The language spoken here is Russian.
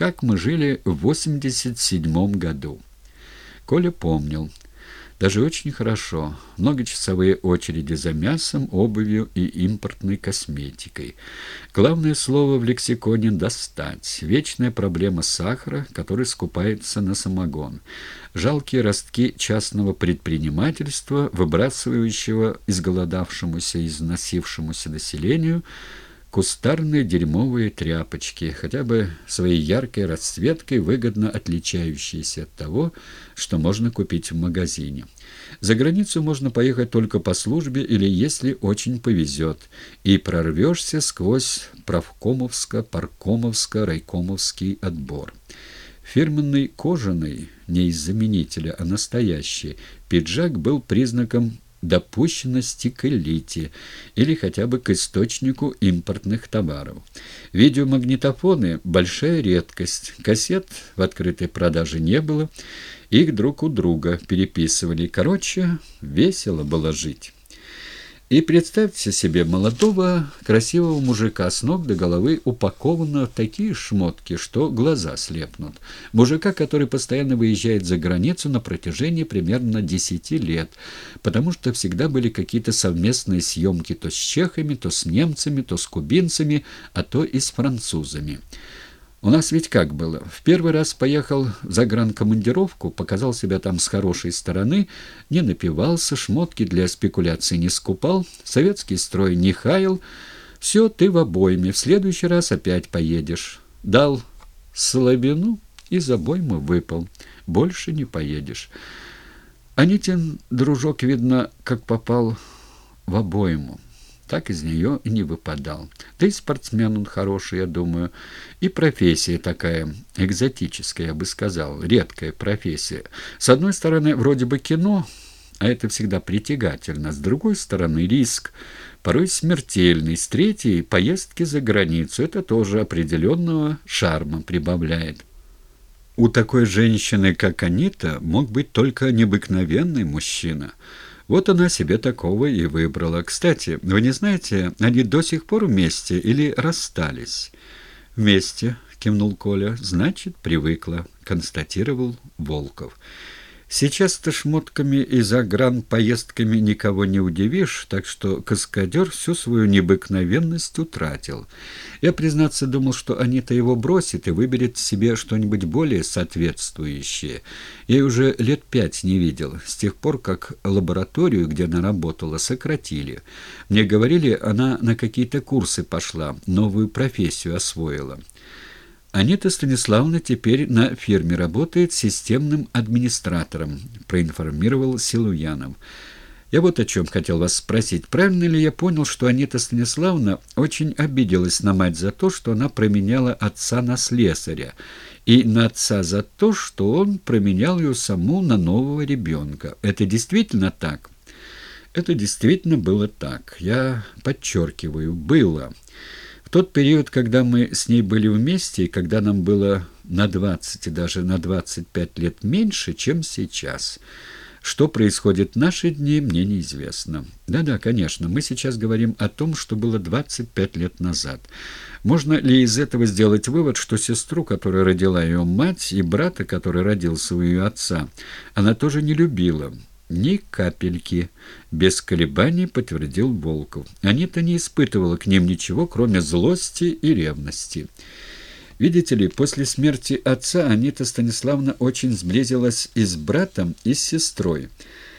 как мы жили в 87 году. Коля помнил. Даже очень хорошо. Многочасовые очереди за мясом, обувью и импортной косметикой. Главное слово в лексиконе «достать». Вечная проблема сахара, который скупается на самогон. Жалкие ростки частного предпринимательства, выбрасывающего изголодавшемуся и износившемуся населению – кустарные дерьмовые тряпочки, хотя бы своей яркой расцветкой, выгодно отличающиеся от того, что можно купить в магазине. За границу можно поехать только по службе или если очень повезет, и прорвешься сквозь правкомовско-паркомовско-райкомовский отбор. Фирменный кожаный, не из заменителя, а настоящий, пиджак был признаком допущенности к элите или хотя бы к источнику импортных товаров. Видеомагнитофоны – большая редкость, кассет в открытой продаже не было, их друг у друга переписывали. Короче, весело было жить. И представьте себе молодого, красивого мужика с ног до головы, упакованного в такие шмотки, что глаза слепнут. Мужика, который постоянно выезжает за границу на протяжении примерно 10 лет, потому что всегда были какие-то совместные съемки то с чехами, то с немцами, то с кубинцами, а то и с французами. У нас ведь как было? В первый раз поехал в загранкомандировку, показал себя там с хорошей стороны, не напивался, шмотки для спекуляции не скупал, советский строй не хаял. Все, ты в обойме, в следующий раз опять поедешь. Дал слабину и за обоймы выпал. Больше не поедешь. Анитин дружок, видно, как попал в обойму так из нее и не выпадал. Да и спортсмен он хороший, я думаю. И профессия такая экзотическая, я бы сказал, редкая профессия. С одной стороны, вроде бы кино, а это всегда притягательно. С другой стороны, риск, порой смертельный. С третьей, поездки за границу. Это тоже определенного шарма прибавляет. У такой женщины, как Анита, мог быть только необыкновенный мужчина – вот она себе такого и выбрала. Кстати, вы не знаете, они до сих пор вместе или расстались? Вместе, кивнул Коля. Значит, привыкла, констатировал Волков. Сейчас-то шмотками и загранпоездками никого не удивишь, так что каскадер всю свою необыкновенность утратил. Я, признаться, думал, что Анита его бросит и выберет себе что-нибудь более соответствующее. Я уже лет пять не видел, с тех пор, как лабораторию, где она работала, сократили. Мне говорили, она на какие-то курсы пошла, новую профессию освоила. Анита Станиславовна теперь на фирме работает системным администратором, проинформировал Силуянов. Я вот о чем хотел вас спросить. Правильно ли я понял, что Анита Станиславовна очень обиделась на мать за то, что она променяла отца на слесаря, и на отца за то, что он променял ее саму на нового ребенка? Это действительно так? Это действительно было так. Я подчеркиваю, было тот период, когда мы с ней были вместе, и когда нам было на 20 и даже на 25 лет меньше, чем сейчас. Что происходит в наши дни, мне неизвестно. Да-да, конечно, мы сейчас говорим о том, что было 25 лет назад. Можно ли из этого сделать вывод, что сестру, которая родила ее мать, и брата, который родился у ее отца, она тоже не любила? «Ни капельки», — без колебаний подтвердил Волков. Анита не испытывала к ним ничего, кроме злости и ревности. Видите ли, после смерти отца Анита Станиславна очень сблизилась и с братом, и с сестрой.